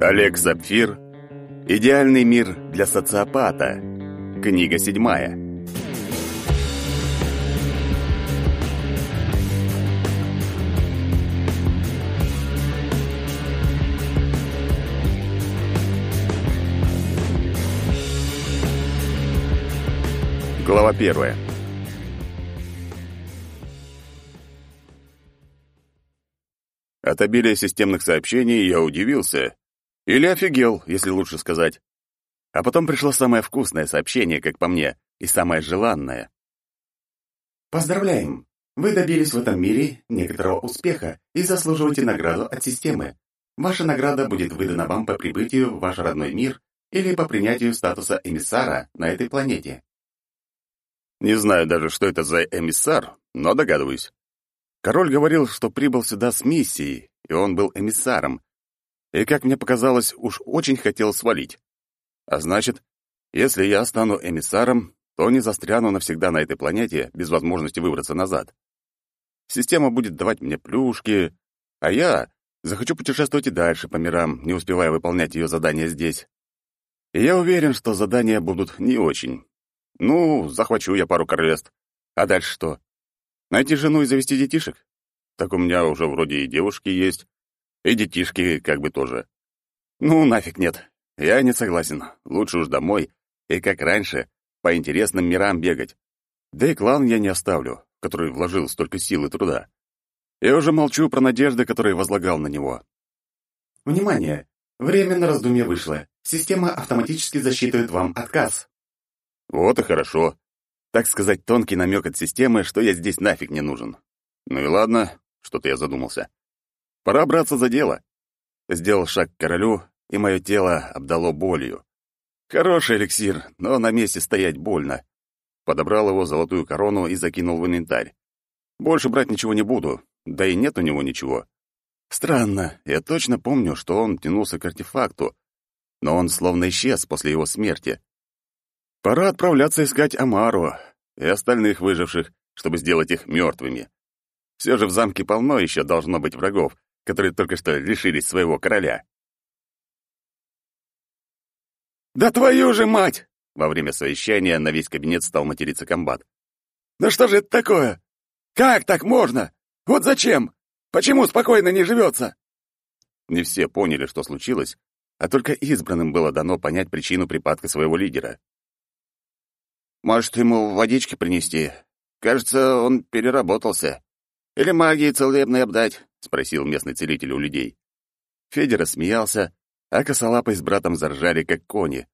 Олег Сапфир «Идеальный мир для социопата». Книга седьмая. Глава первая. От обилия системных сообщений я удивился. Или офигел, если лучше сказать. А потом пришло самое вкусное сообщение, как по мне, и самое желанное. Поздравляем! Вы добились в этом мире некоторого успеха и заслуживаете награду от системы. Ваша награда будет выдана вам по прибытию в ваш родной мир или по принятию статуса эмиссара на этой планете. Не знаю даже, что это за эмиссар, но догадываюсь. Король говорил, что прибыл сюда с миссией, и он был эмиссаром. И, как мне показалось, уж очень хотел свалить. А значит, если я стану эмиссаром, то не застряну навсегда на этой планете без возможности выбраться назад. Система будет давать мне плюшки, а я захочу путешествовать и дальше по мирам, не успевая выполнять ее задания здесь. И я уверен, что задания будут не очень. Ну, захвачу я пару королевств. А дальше что? Найти жену и завести детишек? Так у меня уже вроде и девушки есть, и детишки как бы тоже. Ну, нафиг нет. Я не согласен. Лучше уж домой и, как раньше, по интересным мирам бегать. Да и клан я не оставлю, который вложил столько сил и труда. Я уже молчу про надежды, которые возлагал на него. Внимание! Время на раздумье вышло. Система автоматически засчитывает вам отказ. Вот и хорошо. Так сказать, тонкий намек от системы, что я здесь нафиг не нужен. Ну и ладно, что-то я задумался. Пора браться за дело. Сделал шаг к королю, и мое тело обдало болью. Хороший эликсир, но на месте стоять больно. Подобрал его золотую корону и закинул в инвентарь. Больше брать ничего не буду, да и нет у него ничего. Странно, я точно помню, что он тянулся к артефакту, но он словно исчез после его смерти. Пора отправляться искать Амару и остальных выживших, чтобы сделать их мертвыми. Все же в замке полно еще должно быть врагов, которые только что лишились своего короля. «Да твою же мать!» Во время совещания на весь кабинет стал материться комбат. «Да что же это такое? Как так можно? Вот зачем? Почему спокойно не живется?» Не все поняли, что случилось, а только избранным было дано понять причину припадка своего лидера. Может, ему водички принести? Кажется, он переработался. Или магией целебной обдать?» — спросил местный целитель у людей. Федя рассмеялся, а косолапый с братом заржали, как кони.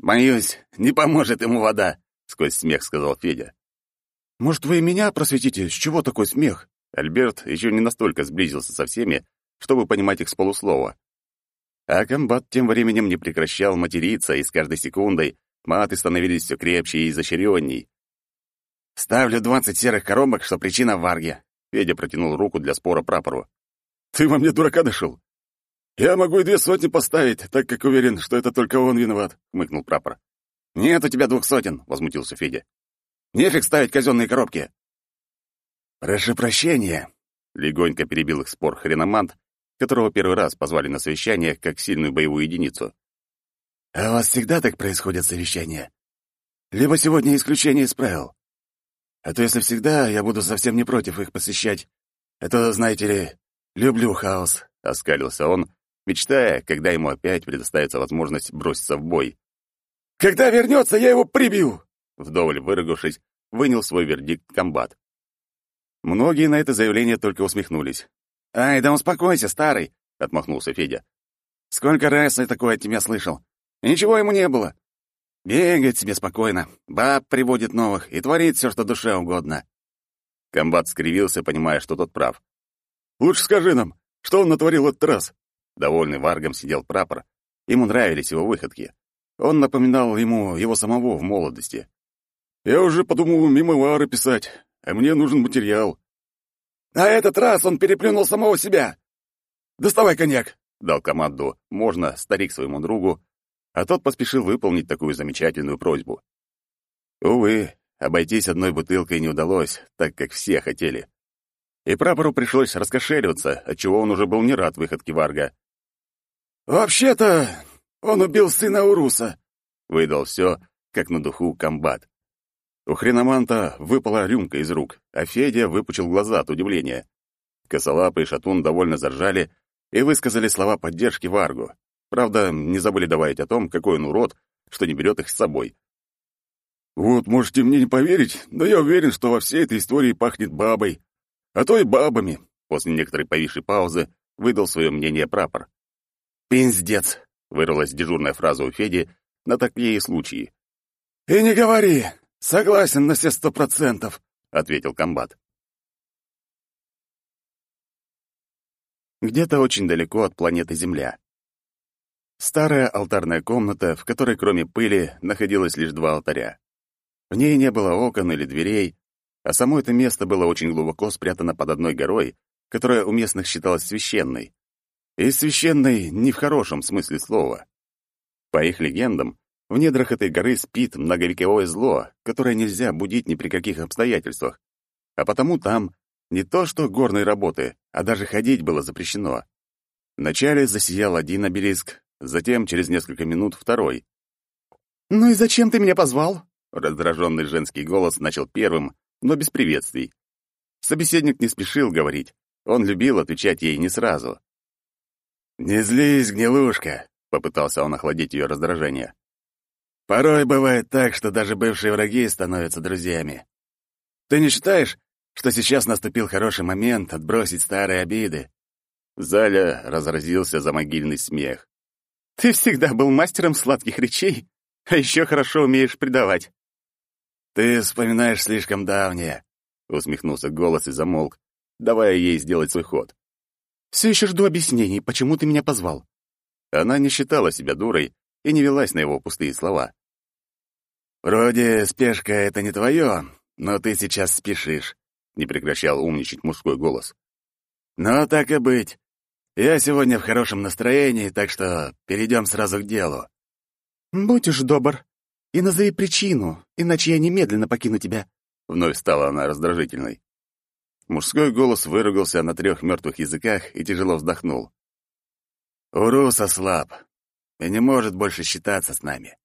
«Боюсь, не поможет ему вода», — сквозь смех сказал Федя. «Может, вы и меня просветите? С чего такой смех?» Альберт еще не настолько сблизился со всеми, чтобы понимать их с полуслова. А комбат тем временем не прекращал материться и с каждой секундой Маты становились все крепче и изощренней. «Ставлю двадцать серых коробок, что причина в варге». Федя протянул руку для спора прапору. «Ты во мне дурака дошел? Я могу и две сотни поставить, так как уверен, что это только он виноват», — хмыкнул прапор. «Нет у тебя двух сотен», — возмутился Федя. «Нефиг ставить казенные коробки». «Прошу прощения», — легонько перебил их спор хреномант, которого первый раз позвали на совещание как сильную боевую единицу. «А у вас всегда так происходят совещания? Либо сегодня исключение из правил? А то если всегда, я буду совсем не против их посещать. Это, знаете ли, люблю хаос», — оскалился он, мечтая, когда ему опять предоставится возможность броситься в бой. «Когда вернется, я его прибью!» Вдоволь выругавшись, вынял свой вердикт комбат. Многие на это заявление только усмехнулись. «Ай, да успокойся, старый!» — отмахнулся Федя. «Сколько раз я такое от тебя слышал? Ничего ему не было. Бегает себе спокойно, баб приводит новых и творит все, что душе угодно. Комбат скривился, понимая, что тот прав. «Лучше скажи нам, что он натворил этот раз?» Довольный Варгом сидел прапор. Ему нравились его выходки. Он напоминал ему его самого в молодости. «Я уже подумал мемуары писать, а мне нужен материал». «А этот раз он переплюнул самого себя!» «Доставай коньяк!» — дал команду «можно» старик своему другу, а тот поспешил выполнить такую замечательную просьбу. Увы, обойтись одной бутылкой не удалось, так как все хотели. и прапору пришлось раскошеливаться, отчего он уже был не рад выходке Варга. «Вообще-то он убил сына Уруса», — выдал все, как на духу комбат. У хреноманта выпала рюмка из рук, а Федя выпучил глаза от удивления. Косолапый и Шатун довольно заржали и высказали слова поддержки Варгу. Правда, не забыли добавить о том, какой он урод, что не берет их с собой. «Вот, можете мне не поверить, но я уверен, что во всей этой истории пахнет бабой. А то и бабами», — после некоторой повисшей паузы выдал свое мнение прапор. «Пиздец», — вырвалась дежурная фраза у Феди на такие случаи. «И не говори, согласен на все сто процентов», — ответил комбат. Где-то очень далеко от планеты Земля. Старая алтарная комната, в которой кроме пыли находилось лишь два алтаря. В ней не было окон или дверей, а само это место было очень глубоко спрятано под одной горой, которая у местных считалась священной. И священной не в хорошем смысле слова. По их легендам, в недрах этой горы спит многовековое зло, которое нельзя будить ни при каких обстоятельствах. А потому там не то что горной работы, а даже ходить было запрещено. Вначале засиял один обелиск, затем через несколько минут второй. «Ну и зачем ты меня позвал?» Раздраженный женский голос начал первым, но без приветствий. Собеседник не спешил говорить, он любил отвечать ей не сразу. «Не злись, гнилушка», — попытался он охладить ее раздражение. «Порой бывает так, что даже бывшие враги становятся друзьями. Ты не считаешь, что сейчас наступил хороший момент отбросить старые обиды?» В зале разразился замогильный смех. «Ты всегда был мастером сладких речей, а еще хорошо умеешь предавать». «Ты вспоминаешь слишком давнее», — усмехнулся голос и замолк, давая ей сделать свой ход. Все еще жду объяснений, почему ты меня позвал». Она не считала себя дурой и не велась на его пустые слова. «Вроде спешка — это не твое, но ты сейчас спешишь», — не прекращал умничать мужской голос. «Но так и быть. Я сегодня в хорошем настроении, так что перейдем сразу к делу». «Будь уж добр и назови причину, иначе я немедленно покину тебя», — вновь стала она раздражительной. Мужской голос выругался на трех мертвых языках и тяжело вздохнул. «Уруса слаб и не может больше считаться с нами.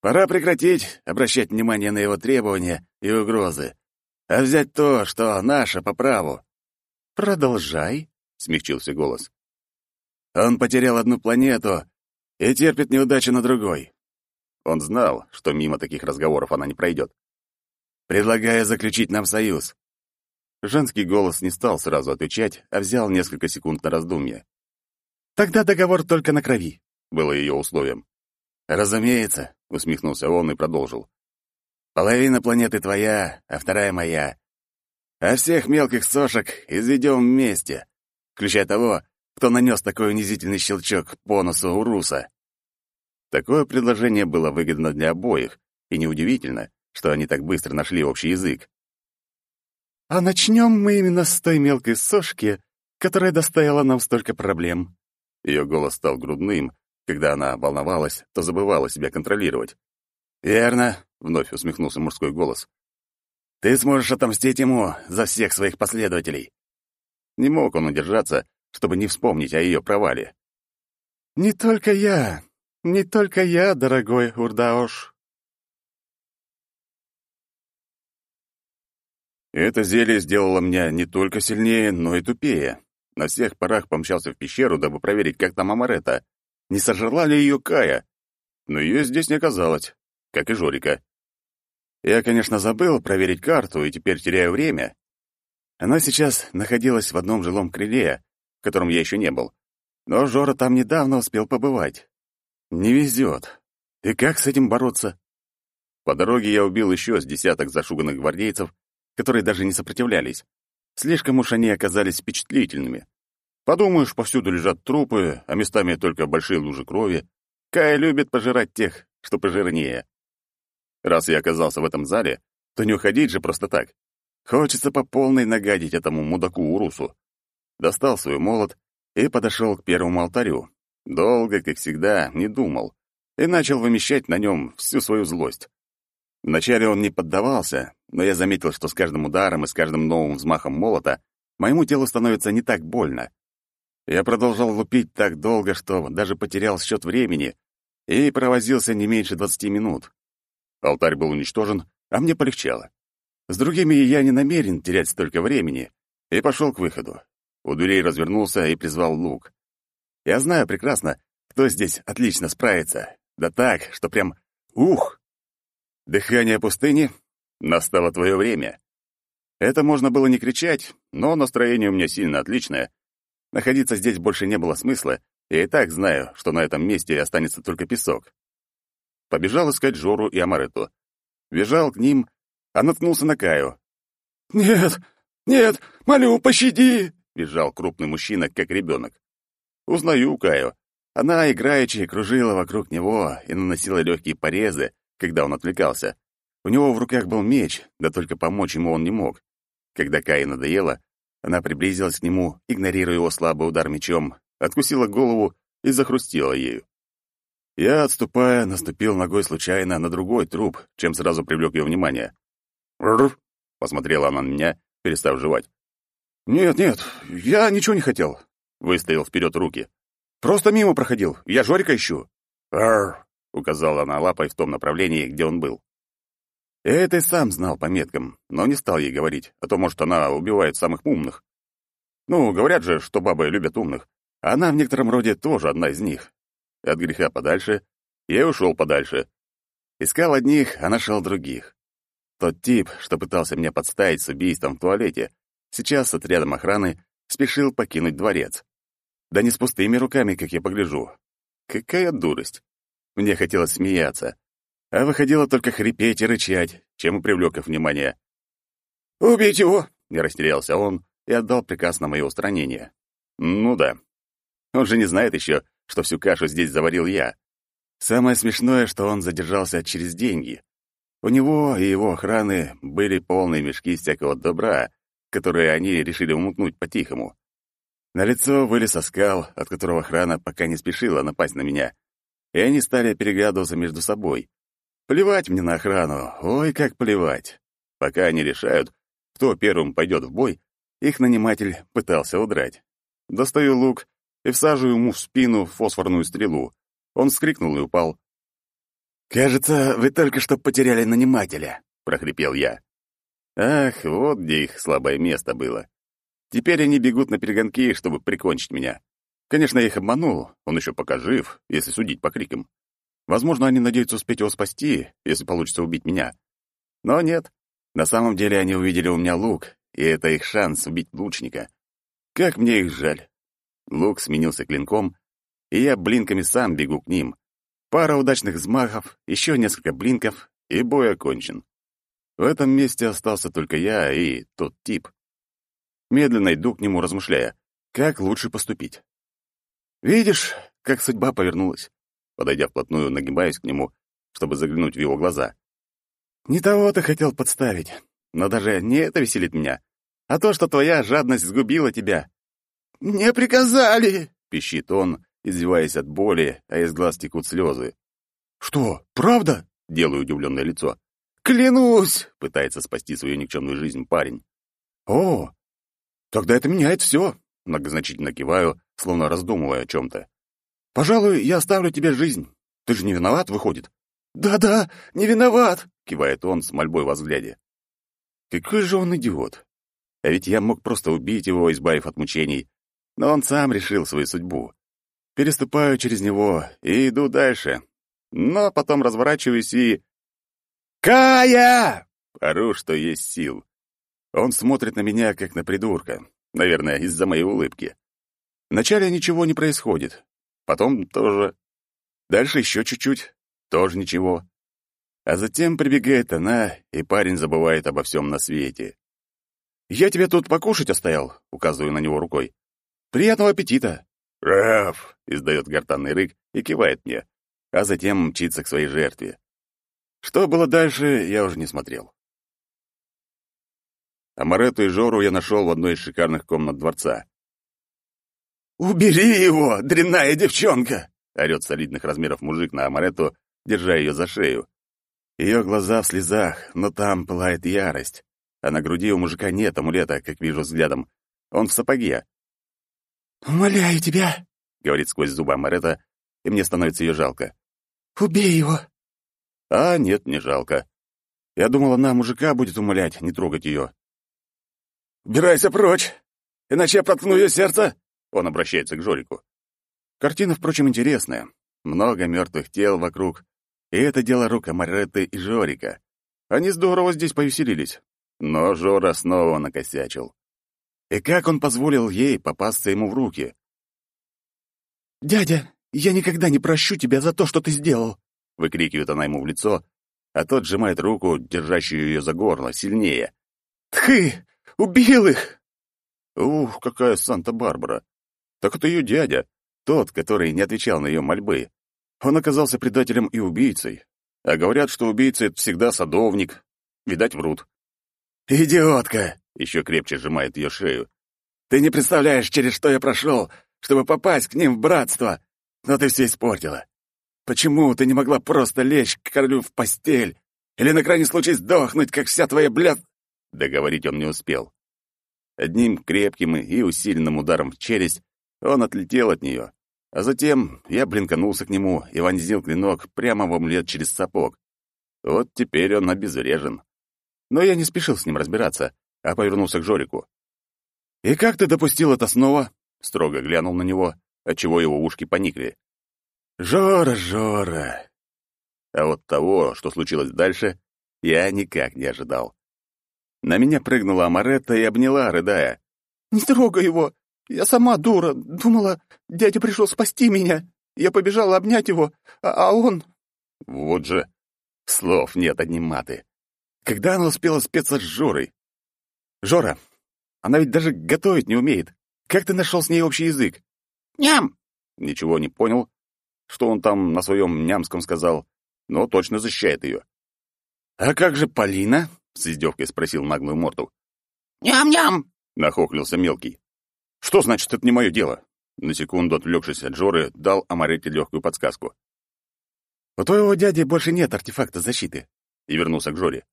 Пора прекратить обращать внимание на его требования и угрозы, а взять то, что наше по праву». «Продолжай», — смягчился голос. «Он потерял одну планету и терпит неудачу на другой». Он знал, что мимо таких разговоров она не пройдет. «Предлагаю заключить нам союз. Женский голос не стал сразу отвечать, а взял несколько секунд на раздумье. «Тогда договор только на крови», — было ее условием. «Разумеется», — усмехнулся он и продолжил. «Половина планеты твоя, а вторая моя. А всех мелких сошек изведем вместе, включая того, кто нанес такой унизительный щелчок по носу у Руса». Такое предложение было выгодно для обоих, и неудивительно, что они так быстро нашли общий язык. А начнем мы именно с той мелкой сошки, которая доставила нам столько проблем. Ее голос стал грудным. Когда она волновалась, то забывала себя контролировать. «Верно», — вновь усмехнулся мужской голос. «Ты сможешь отомстить ему за всех своих последователей». Не мог он удержаться, чтобы не вспомнить о ее провале. «Не только я, не только я, дорогой Урдаош», Это зелье сделало меня не только сильнее, но и тупее. На всех парах помчался в пещеру, дабы проверить, как там Амарета. Не сожрала ли ее Кая? Но ее здесь не оказалось, как и Жорика. Я, конечно, забыл проверить карту и теперь теряю время. Она сейчас находилась в одном жилом крыле, в котором я еще не был. Но Жора там недавно успел побывать. Не везет. И как с этим бороться? По дороге я убил еще с десяток зашуганных гвардейцев которые даже не сопротивлялись. Слишком уж они оказались впечатлительными. Подумаешь, повсюду лежат трупы, а местами только большие лужи крови. Кая любит пожирать тех, что пожирнее. Раз я оказался в этом зале, то не уходить же просто так. Хочется по полной нагадить этому мудаку Урусу. Достал свой молот и подошел к первому алтарю. Долго, как всегда, не думал. И начал вымещать на нем всю свою злость. Вначале он не поддавался, но я заметил, что с каждым ударом и с каждым новым взмахом молота моему телу становится не так больно. Я продолжал лупить так долго, что даже потерял счет времени и провозился не меньше двадцати минут. Алтарь был уничтожен, а мне полегчало. С другими я не намерен терять столько времени, и пошел к выходу. У дверей развернулся и призвал лук. Я знаю прекрасно, кто здесь отлично справится. Да так, что прям ух! Дыхание пустыни. Настало твое время. Это можно было не кричать, но настроение у меня сильно отличное. Находиться здесь больше не было смысла, я и так знаю, что на этом месте останется только песок. Побежал искать Жору и Амарету. Бежал к ним, а наткнулся на Каю. «Нет, нет, молю, пощади!» — бежал крупный мужчина, как ребенок. Узнаю Каю. Она, играючи, кружила вокруг него и наносила легкие порезы, когда он отвлекался. У него в руках был меч, да только помочь ему он не мог. Когда Кае надоело, она приблизилась к нему, игнорируя его слабый удар мечом, откусила голову и захрустила ею. Я, отступая, наступил ногой случайно на другой труп, чем сразу привлек ее внимание. Посмотрела она на меня, перестав жевать. «Нет, нет, я ничего не хотел», — выставил вперед руки. «Просто мимо проходил, я Жорика ищу». «Рррр!» — указала она лапой в том направлении, где он был. Это и сам знал по меткам, но не стал ей говорить, а то, может, она убивает самых умных. Ну, говорят же, что бабы любят умных, а она в некотором роде тоже одна из них. От греха подальше я и ушел подальше. Искал одних, а нашел других. Тот тип, что пытался меня подставить с убийством в туалете, сейчас с отрядом охраны спешил покинуть дворец. Да не с пустыми руками, как я погляжу. Какая дурость. Мне хотелось смеяться, а выходило только хрипеть и рычать, чем и привлек их внимание. «Убить его!» — не растерялся он и отдал приказ на мое устранение. «Ну да. Он же не знает еще, что всю кашу здесь заварил я. Самое смешное, что он задержался через деньги. У него и его охраны были полные мешки всякого добра, которые они решили умутнуть по-тихому. На лицо вылез оскал, от которого охрана пока не спешила напасть на меня, и они стали переглядываться между собой. Плевать мне на охрану, ой, как плевать. Пока они решают, кто первым пойдет в бой, их наниматель пытался удрать. Достаю лук и всаживаю ему в спину фосфорную стрелу. Он вскрикнул и упал. «Кажется, вы только что потеряли нанимателя», — прохрипел я. Ах, вот где их слабое место было. Теперь они бегут на перегонки, чтобы прикончить меня. Конечно, я их обманул, он еще пока жив, если судить по крикам. Возможно, они надеются успеть его спасти, если получится убить меня. Но нет. На самом деле они увидели у меня лук, и это их шанс убить лучника. Как мне их жаль. Лук сменился клинком, и я блинками сам бегу к ним. Пара удачных взмахов, еще несколько блинков, и бой окончен. В этом месте остался только я и тот тип. Медленно иду к нему, размышляя, как лучше поступить. Видишь, как судьба повернулась. Подойдя вплотную, нагибаюсь к нему, чтобы заглянуть в его глаза. Не того ты хотел подставить, но даже не это веселит меня, а то, что твоя жадность сгубила тебя. «Не приказали!» — пищит он, издеваясь от боли, а из глаз текут слезы. «Что, правда?» — делаю удивленное лицо. «Клянусь!» — пытается спасти свою никчемную жизнь парень. «О, тогда это меняет все!» — многозначительно киваю, словно раздумывая о чем-то. «Пожалуй, я оставлю тебе жизнь. Ты же не виноват, выходит?» «Да-да, не виноват!» — кивает он с мольбой во взгляде. «Какой же он идиот! А ведь я мог просто убить его, избавив от мучений, но он сам решил свою судьбу. Переступаю через него и иду дальше. Но потом разворачиваюсь и... «Кая!» — ору, что есть сил. Он смотрит на меня, как на придурка. Наверное, из-за моей улыбки. Вначале ничего не происходит. Потом тоже. Дальше еще чуть-чуть. Тоже ничего. А затем прибегает она, и парень забывает обо всем на свете. «Я тебе тут покушать оставил», — указываю на него рукой. Приятного аппетита!» «Раф!» — издает гортанный рык и кивает мне, а затем мчится к своей жертве. Что было дальше, я уже не смотрел. Амарету и Жору я нашел в одной из шикарных комнат дворца. «Убери его, дрянная девчонка!» — орёт солидных размеров мужик на Амарету, держа ее за шею. Ее глаза в слезах, но там пылает ярость, а на груди у мужика нет амулета, как вижу взглядом, Он в сапоге. «Умоляю тебя», — говорит сквозь зубы Амарета, и мне становится ее жалко. «Убей его!» А нет, не жалко. Я думал, она мужика будет умолять, не трогать ее. «Убирайся прочь, иначе я проткну ее сердце!» Он обращается к Жорику. Картина, впрочем, интересная. Много мертвых тел вокруг. И это дело рук Амаретты и Жорика. Они здорово здесь повеселились. Но Жора снова накосячил. И как он позволил ей попасться ему в руки? «Дядя, я никогда не прощу тебя за то, что ты сделал!» — выкрикивает она ему в лицо, а тот сжимает руку, держащую ее за горло, сильнее. «Тхы! Убил их!» Ух, какая Санта-Барбара! Так это ее дядя, тот, который не отвечал на ее мольбы. Он оказался предателем и убийцей. А говорят, что убийца — это всегда садовник. Видать, врут. «Идиотка!» — еще крепче сжимает ее шею. «Ты не представляешь, через что я прошел, чтобы попасть к ним в братство, но ты все испортила. Почему ты не могла просто лечь к королю в постель или на крайний случай сдохнуть, как вся твоя бля...» Договорить он не успел. Одним крепким и усиленным ударом в челюсть он отлетел от нее, а затем я блинканулся к нему и вонзил клинок прямо в омлет через сапог. Вот теперь он обезврежен. Но я не спешил с ним разбираться, а повернулся к Жорику. «И как ты допустил это снова?» — строго глянул на него, отчего его ушки поникли. «Жора, Жора!» А вот того, что случилось дальше, я никак не ожидал. На меня прыгнула Амаретта и обняла, рыдая. «Не трогай его! Я сама дура! Думала, дядя пришел спасти меня! Я побежала обнять его, а, а он...» Вот же, слов нет, одни маты. Когда она успела спеться с Жорой? «Жора, она ведь даже готовить не умеет. Как ты нашел с ней общий язык?» «Ням!» Ничего не понял, что он там на своем нямском сказал, но точно защищает ее. «А как же Полина?» — с издевкой спросил наглую морду. «Ням-ням!» — нахохлился мелкий. «Что значит, это не мое дело?» На секунду отвлекшись от Жоры, дал Амарете легкую подсказку. «У твоего дяди больше нет артефакта защиты», — и вернулся к Жоре.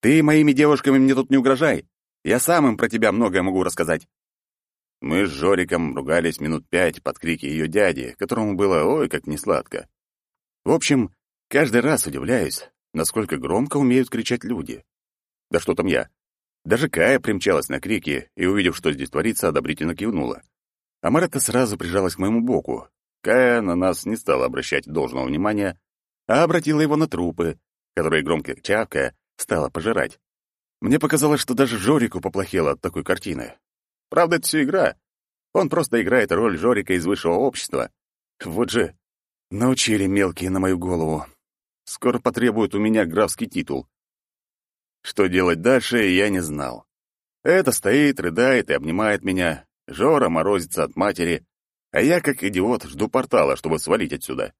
«Ты моими девушками мне тут не угрожай. Я сам им про тебя многое могу рассказать. Мы с Жориком ругались минут пять под крики ее дяди, которому было ой как несладко. В общем, каждый раз удивляюсь, насколько громко умеют кричать люди. Да что там я. Даже Кая примчалась на крики и, увидев, что здесь творится, одобрительно кивнула. А Марата сразу прижалась к моему боку. Кая на нас не стала обращать должного внимания, а обратила его на трупы, которые, громко чавкая, стала пожирать. Мне показалось, что даже Жорику поплохело от такой картины. Правда, это все игра. Он просто играет роль Жорика из высшего общества. Вот же, научили мелкие на мою голову. Скоро потребуют у меня графский титул. Что делать дальше, я не знал. Это стоит, рыдает и обнимает меня. Жора морозится от матери, а я, как идиот, жду портала, чтобы свалить отсюда.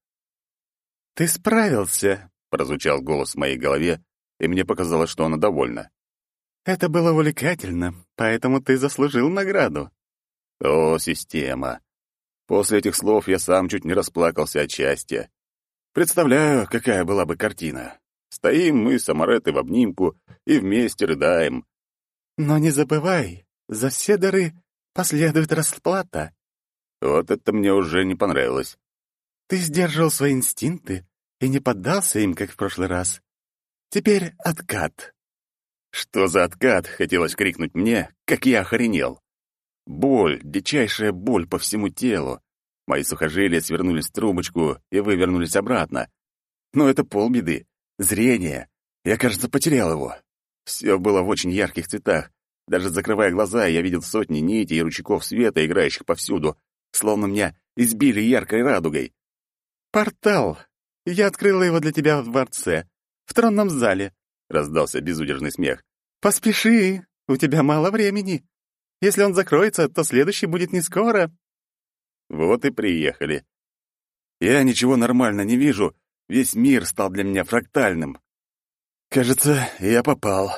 «Ты справился», — прозвучал голос в моей голове, и мне показалось, что она довольна. Это было увлекательно, поэтому ты заслужил награду. О, система. После этих слов я сам чуть не расплакался от счастья. Представляю, какая была бы картина. Стоим мы с Амаретой в обнимку и вместе рыдаем. Но не забывай, за все дары последует расплата. Вот это мне уже не понравилось. Ты сдержал свои инстинкты и не поддался им, как в прошлый раз. Теперь откат. Что за откат, хотелось крикнуть мне, как я охренел. Боль, дичайшая боль по всему телу. Мои сухожилия свернулись в трубочку и вывернулись обратно. Но это полбеды. Зрение. Я, кажется, потерял его. Все было в очень ярких цветах. Даже закрывая глаза, я видел сотни нитей и ручейков света, играющих повсюду, словно меня избили яркой радугой. «Портал! Я открыла его для тебя в дворце, в тронном зале раздался безудержный смех. Поспеши, у тебя мало времени. Если он закроется, то следующий будет не скоро. Вот и приехали. Я ничего нормально не вижу. Весь мир стал для меня фрактальным. Кажется, я попал.